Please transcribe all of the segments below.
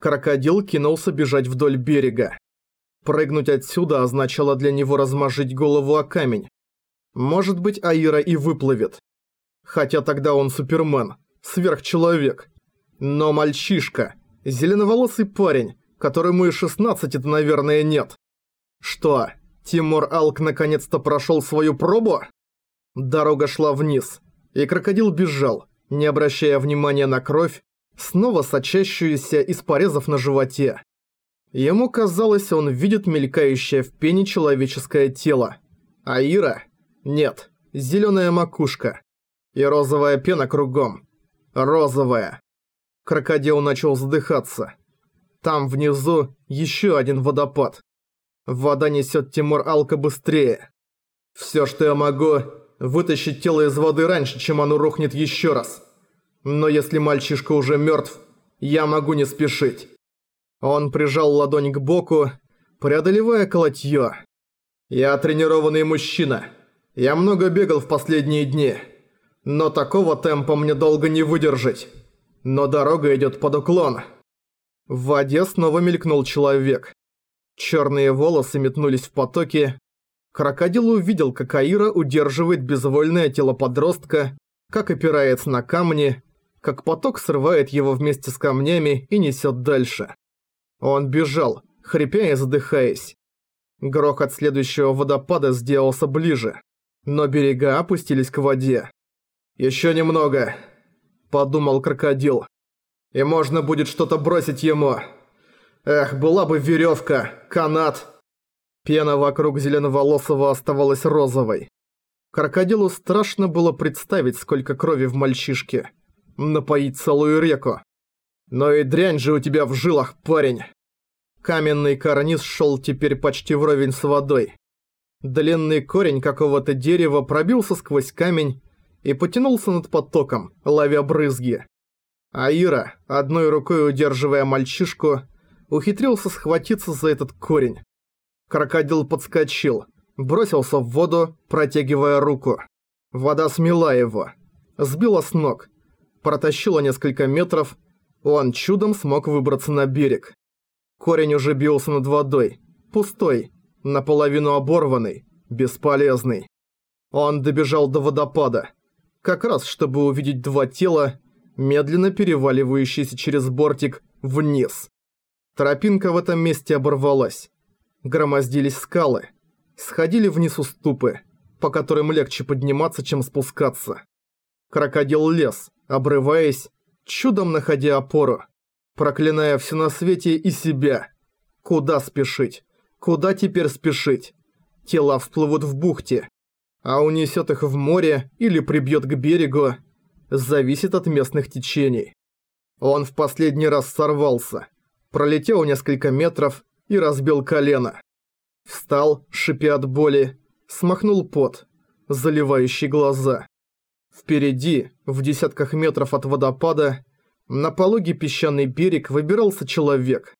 Крокодил кинулся бежать вдоль берега. Прыгнуть отсюда означало для него размажить голову о камень. Может быть, Аира и выплывет. Хотя тогда он супермен, сверхчеловек. Но мальчишка, зеленоволосый парень, которому и 16-то, наверное, нет. Что, Тимур Алк наконец-то прошел свою пробу? Дорога шла вниз, и крокодил бежал, не обращая внимания на кровь, снова сочащуюся из порезов на животе. Ему казалось, он видит мелькающее в пене человеческое тело. А? Нет, зеленая макушка. И розовая пена кругом. Розовая. Крокодил начал задыхаться. Там внизу еще один водопад. Вода несет Тимур Алка быстрее. Все, что я могу, вытащить тело из воды раньше, чем оно рухнет еще раз. Но если мальчишка уже мертв, я могу не спешить. Он прижал ладонь к боку, преодолевая колотьё. «Я тренированный мужчина. Я много бегал в последние дни. Но такого темпа мне долго не выдержать. Но дорога идёт под уклон». В воде снова мелькнул человек. Чёрные волосы метнулись в потоке. Крокодил увидел, как Аира удерживает безвольное тело подростка, как опирается на камни, как поток срывает его вместе с камнями и несёт дальше. Он бежал, хрипя и задыхаясь. Грохот следующего водопада сделался ближе, но берега опустились к воде. «Еще немного», – подумал крокодил. «И можно будет что-то бросить ему. Эх, была бы веревка, канат». Пена вокруг зеленоволосого оставалась розовой. Крокодилу страшно было представить, сколько крови в мальчишке. Напоить целую реку. Но и дрянь же у тебя в жилах, парень. Каменный карниз шел теперь почти вровень с водой. Длинный корень какого-то дерева пробился сквозь камень и потянулся над потоком, ловя брызги. Аира, одной рукой удерживая мальчишку, ухитрился схватиться за этот корень. Крокодил подскочил, бросился в воду, протягивая руку. Вода смела его, сбила с ног, протащила несколько метров он чудом смог выбраться на берег. Корень уже бился над водой. Пустой, наполовину оборванный, бесполезный. Он добежал до водопада. Как раз, чтобы увидеть два тела, медленно переваливающиеся через бортик вниз. Тропинка в этом месте оборвалась. Громоздились скалы. Сходили вниз уступы, по которым легче подниматься, чем спускаться. Крокодил лес, обрываясь, чудом находя опору, проклиная все на свете и себя. Куда спешить? Куда теперь спешить? Тела всплывут в бухте, а унесет их в море или прибьет к берегу, зависит от местных течений. Он в последний раз сорвался, пролетел несколько метров и разбил колено. Встал, шипя от боли, смахнул пот, заливающий глаза. Впереди, в десятках метров от водопада, на пологий песчаный берег выбирался человек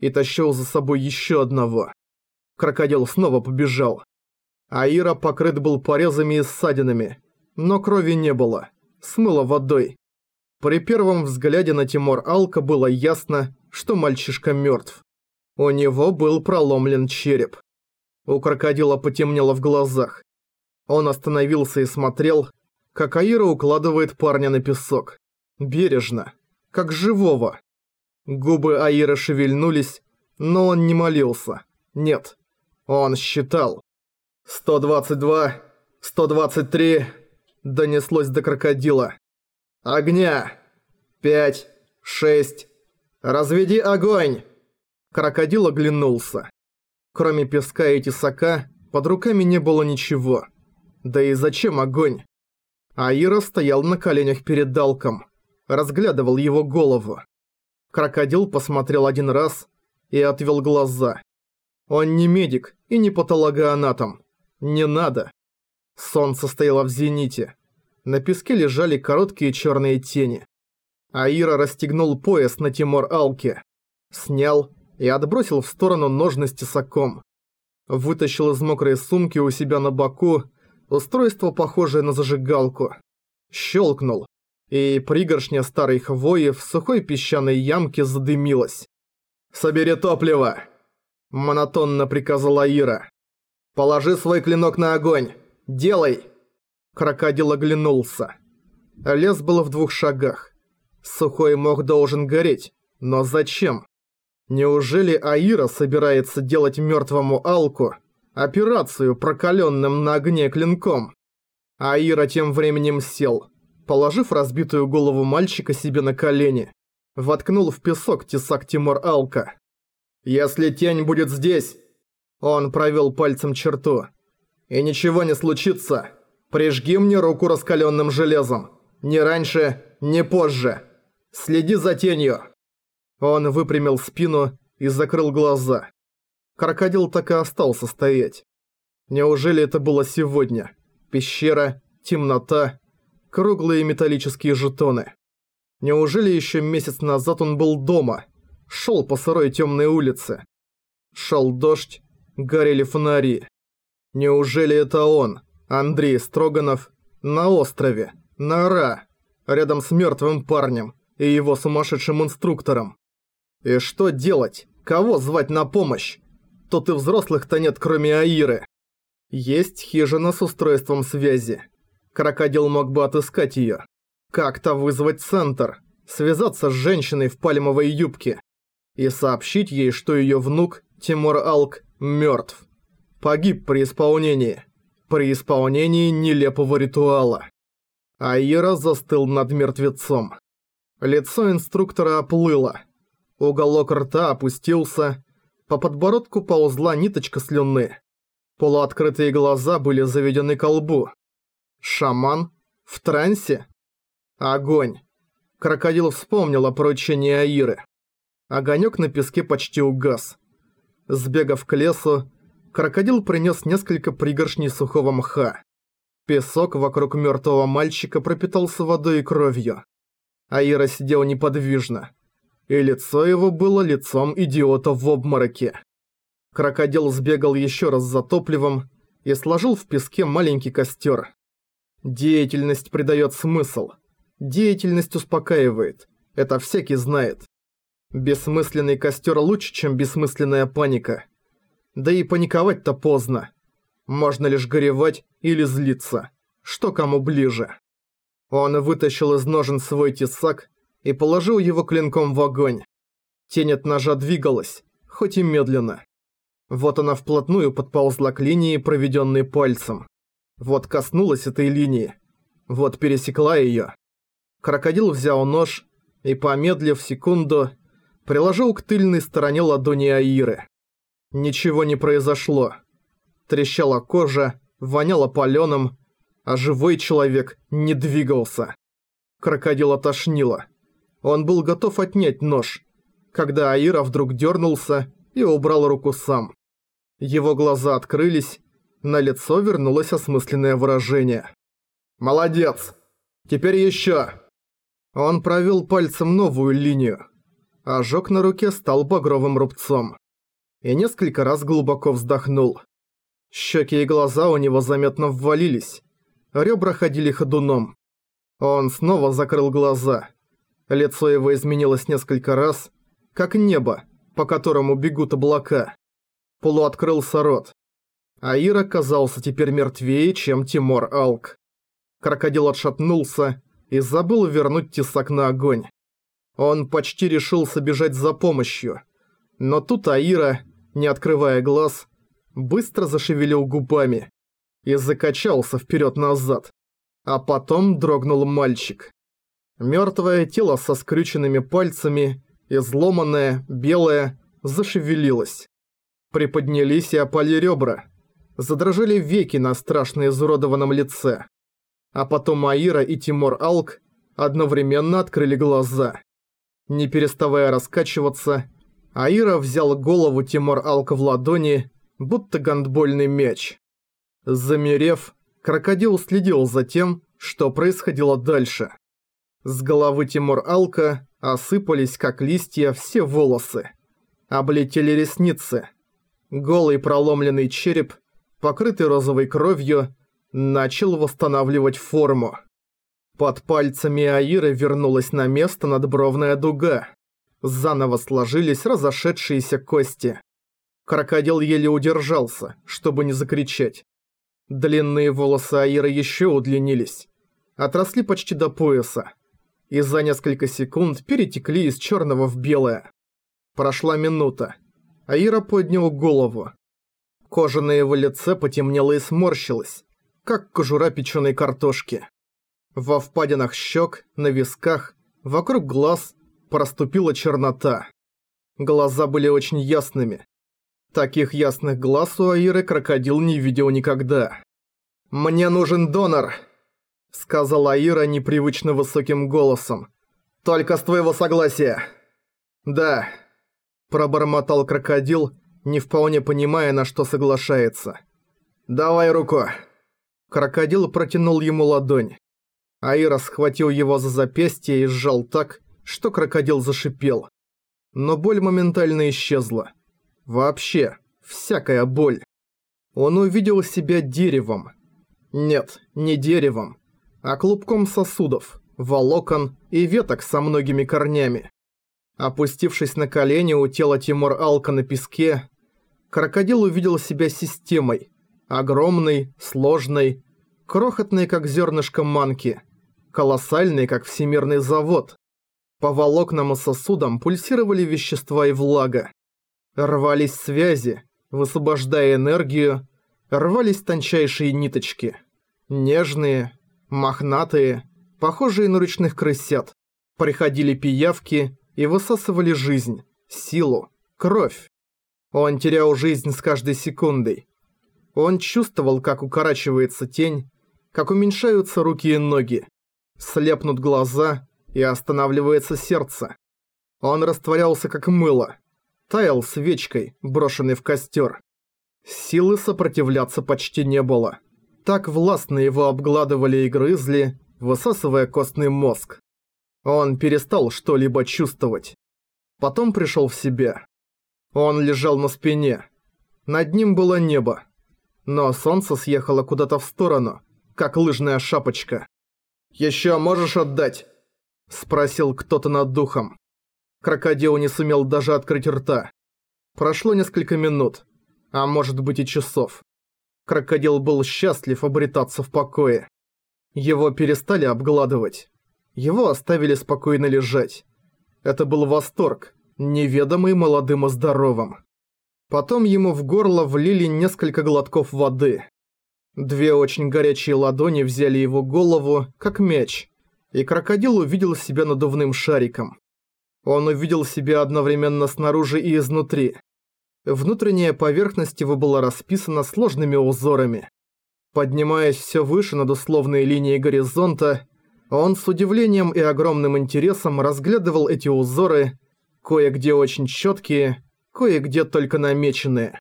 и тащил за собой еще одного. Крокодил снова побежал. Аира покрыт был порезами и ссадинами, но крови не было, смыло водой. При первом взгляде на Тимур Алка было ясно, что мальчишка мертв. У него был проломлен череп. У крокодила потемнело в глазах. Он остановился и смотрел, как Аира укладывает парня на песок. Бережно, как живого. Губы Аира шевельнулись, но он не молился. Нет, он считал. «122, 123...» Донеслось до крокодила. «Огня! Пять, шесть... Разведи огонь!» Крокодил оглянулся. Кроме песка и тесака, под руками не было ничего. Да и зачем огонь? Аира стоял на коленях перед Далком, разглядывал его голову. Крокодил посмотрел один раз и отвел глаза. Он не медик и не патологоанатом. Не надо. Солнце стояло в зените. На песке лежали короткие черные тени. Аира расстегнул пояс на Тимор Алке. Снял и отбросил в сторону ножны с тесаком. Вытащил из мокрой сумки у себя на боку устройство, похожее на зажигалку. Щелкнул, и пригоршня старой хвои в сухой песчаной ямке задымилась. «Собери топливо!» – монотонно приказала Ира. «Положи свой клинок на огонь! Делай!» Крокодил оглянулся. Лес был в двух шагах. Сухой мох должен гореть, но зачем? Неужели Аира собирается делать мертвому Алку операцию прокаленным на огне клинком? Аира тем временем сел, положив разбитую голову мальчика себе на колени, воткнул в песок тесак Тимур Алка. «Если тень будет здесь...» Он провел пальцем черту. «И ничего не случится. Прижги мне руку раскаленным железом. Ни раньше, ни позже. Следи за тенью». Он выпрямил спину и закрыл глаза. Крокодил так и остался стоять. Неужели это было сегодня? Пещера, темнота, круглые металлические жетоны. Неужели еще месяц назад он был дома? Шел по сырой темной улице. Шел дождь, горели фонари. Неужели это он, Андрей Строганов, на острове, на Ра, рядом с мертвым парнем и его сумасшедшим инструктором? И что делать? Кого звать на помощь? Тут и взрослых-то нет, кроме Аиры. Есть хижина с устройством связи. Крокодил мог бы отыскать её. Как-то вызвать центр, связаться с женщиной в пальмовой юбке и сообщить ей, что её внук, Тимур Алк, мёртв. Погиб при исполнении. При исполнении нелепого ритуала. Аира застыл над мертвецом. Лицо инструктора оплыло. Уголок рта опустился, по подбородку ползла ниточка слюны. Полуоткрытые глаза были заведены к лбу. Шаман? В трансе? Огонь. Крокодил вспомнил о поручении Аиры. Огонек на песке почти угас. Сбегав к лесу, крокодил принес несколько пригоршней сухого мха. Песок вокруг мертвого мальчика пропитался водой и кровью. Аира сидел неподвижно и лицо его было лицом идиота в обмороке. Крокодил сбегал еще раз за топливом и сложил в песке маленький костер. Деятельность придает смысл. Деятельность успокаивает. Это всякий знает. Бессмысленный костер лучше, чем бессмысленная паника. Да и паниковать-то поздно. Можно лишь горевать или злиться. Что кому ближе. Он вытащил из ножен свой тесак и положил его клинком в огонь. Тень от ножа двигалась, хоть и медленно. Вот она вплотную подползла к линии, проведенной пальцем. Вот коснулась этой линии. Вот пересекла ее. Крокодил взял нож и, помедлив секунду, приложил к тыльной стороне ладони Аиры. Ничего не произошло. Трещала кожа, воняло палёным, а живой человек не двигался. Крокодил отошнило. Он был готов отнять нож, когда Аира вдруг дернулся и убрал руку сам. Его глаза открылись, на лицо вернулось осмысленное выражение. «Молодец! Теперь еще!» Он провел пальцем новую линию. Ожог на руке стал багровым рубцом. И несколько раз глубоко вздохнул. Щеки и глаза у него заметно ввалились. Ребра ходили ходуном. Он снова закрыл глаза. Лицо его изменилось несколько раз, как небо, по которому бегут облака. Полуоткрылся рот. Аир оказался теперь мертвее, чем Тимур Алк. Крокодил отшатнулся и забыл вернуть тесак на огонь. Он почти решился бежать за помощью. Но тут Аира, не открывая глаз, быстро зашевелил губами и закачался вперед-назад. А потом дрогнул мальчик. Мёртвое тело со скрюченными пальцами, изломанное, белое, зашевелилось. Приподнялись и опали ребра. Задрожали веки на страшно изуродованном лице. А потом Аира и Тимур Алк одновременно открыли глаза. Не переставая раскачиваться, Аира взял голову Тимур Алка в ладони, будто гандбольный мяч. Замерев, крокодил следил за тем, что происходило дальше. С головы Тимур Алка осыпались, как листья, все волосы. Облетели ресницы. Голый проломленный череп, покрытый розовой кровью, начал восстанавливать форму. Под пальцами Аиры вернулась на место надбровная дуга. Заново сложились разошедшиеся кости. Крокодил еле удержался, чтобы не закричать. Длинные волосы Аира еще удлинились. Отросли почти до пояса. И за несколько секунд перетекли из черного в белое. Прошла минута. Аира поднял голову. Кожа на его лице потемнела и сморщилась, как кожура печеной картошки. Во впадинах щек, на висках, вокруг глаз проступила чернота. Глаза были очень ясными. Таких ясных глаз у Аиры крокодил не видел никогда. «Мне нужен донор», — сказала Аира непривычно высоким голосом. «Только с твоего согласия». «Да», — пробормотал крокодил, не вполне понимая, на что соглашается. «Давай руку». Крокодил протянул ему ладонь. Аира схватил его за запястье и сжал так, что крокодил зашипел. Но боль моментально исчезла. Вообще, всякая боль. Он увидел себя деревом. Нет, не деревом, а клубком сосудов, волокон и веток со многими корнями. Опустившись на колени у тела Тимур Алка на песке, крокодил увидел себя системой. Огромной, сложной, крохотной, как зернышко манки, колоссальной, как всемирный завод. По волокнам и сосудам пульсировали вещества и влага. Рвались связи, высвобождая энергию, рвались тончайшие ниточки. Нежные, мохнатые, похожие на ручных крысят. Приходили пиявки и высасывали жизнь, силу, кровь. Он терял жизнь с каждой секундой. Он чувствовал, как укорачивается тень, как уменьшаются руки и ноги, слепнут глаза и останавливается сердце. Он растворялся как мыло, таял свечкой, брошенной в костер. Силы сопротивляться почти не было. Так властно его обгладывали и грызли, высасывая костный мозг. Он перестал что-либо чувствовать. Потом пришел в себя. Он лежал на спине. Над ним было небо. Но солнце съехало куда-то в сторону, как лыжная шапочка. «Еще можешь отдать?» – спросил кто-то над духом. Крокодил не сумел даже открыть рта. Прошло несколько минут, а может быть и часов. Крокодил был счастлив обретаться в покое. Его перестали обгладывать. Его оставили спокойно лежать. Это был восторг, неведомый молодым и здоровым. Потом ему в горло влили несколько глотков воды. Две очень горячие ладони взяли его голову, как мяч, и крокодил увидел себя надувным шариком. Он увидел себя одновременно снаружи и изнутри. Внутренняя поверхность его была расписана сложными узорами. Поднимаясь все выше над условной линией горизонта, он с удивлением и огромным интересом разглядывал эти узоры, кое-где очень четкие, кое-где только намеченные.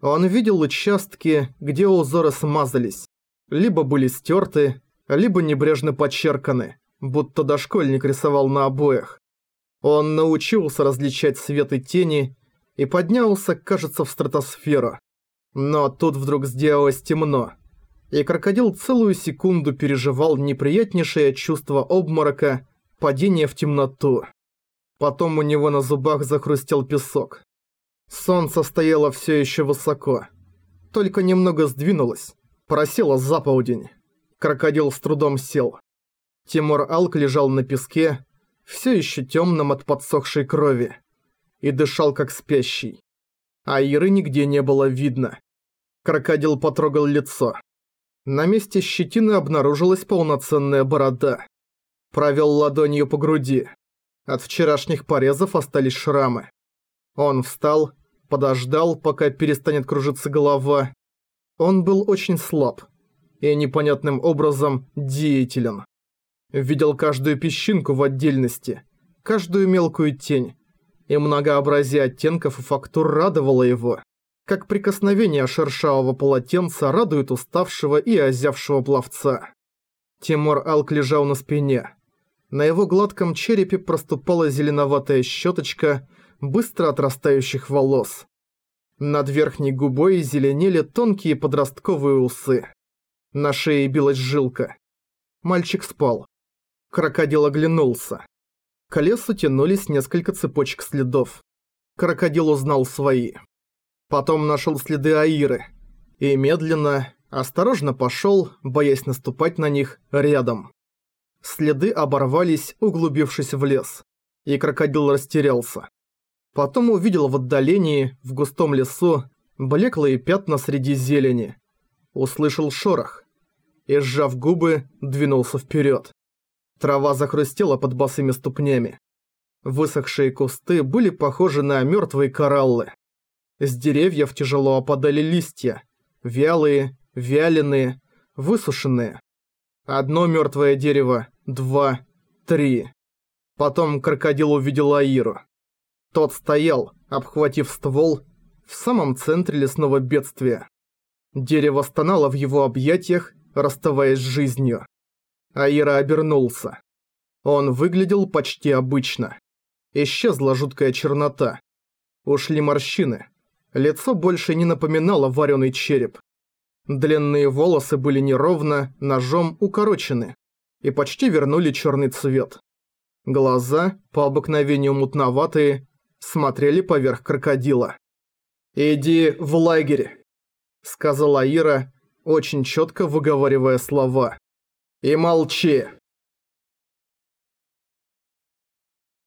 Он видел участки, где узоры смазались, либо были стерты, либо небрежно подчерканы, будто дошкольник рисовал на обоях. Он научился различать свет и тени и поднялся, кажется, в стратосферу. Но тут вдруг сделалось темно, и крокодил целую секунду переживал неприятнейшее чувство обморока, падения в темноту. Потом у него на зубах захрустел песок. Солнце стояло все еще высоко, только немного сдвинулось, просело за полдень. Крокодил с трудом сел. Тимур Алк лежал на песке, все еще темным от подсохшей крови, и дышал как спящий. А Иры нигде не было видно. Крокодил потрогал лицо. На месте щетины обнаружилась полноценная борода. Провел ладонью по груди. От вчерашних порезов остались шрамы. Он встал, подождал, пока перестанет кружиться голова. Он был очень слаб и непонятным образом деятелен. Видел каждую песчинку в отдельности, каждую мелкую тень, и многообразие оттенков и фактур радовало его, как прикосновение шершавого полотенца радует уставшего и озявшего пловца. Тимур Алк лежал на спине. На его гладком черепе проступала зеленоватая щеточка быстро отрастающих волос. Над верхней губой зеленели тонкие подростковые усы. На шее билась жилка. Мальчик спал. Крокодил оглянулся. К лесу тянулись несколько цепочек следов. Крокодил узнал свои. Потом нашел следы Аиры. И медленно, осторожно пошел, боясь наступать на них, рядом. Следы оборвались, углубившись в лес. И крокодил растерялся. Потом увидел в отдалении, в густом лесу, блеклые пятна среди зелени. Услышал шорох. И, сжав губы, двинулся вперед. Трава захрустела под босыми ступнями. Высохшие кусты были похожи на мертвые кораллы. С деревьев тяжело опадали листья. Вялые, вяленые, высушенные. Одно мертвое дерево, два, три. Потом крокодил увидел Аиру. Тот стоял, обхватив ствол, в самом центре лесного бедствия. Дерево стонало в его объятиях, расставаясь с жизнью. Аира обернулся. Он выглядел почти обычно. Исчезла жуткая чернота. Ушли морщины. Лицо больше не напоминало вареный череп. Длинные волосы были неровно, ножом укорочены и почти вернули черный цвет. Глаза, по обыкновению мутноватые, смотрели поверх крокодила. «Иди в лагерь», — сказала Ира, очень четко выговаривая слова. «И молчи».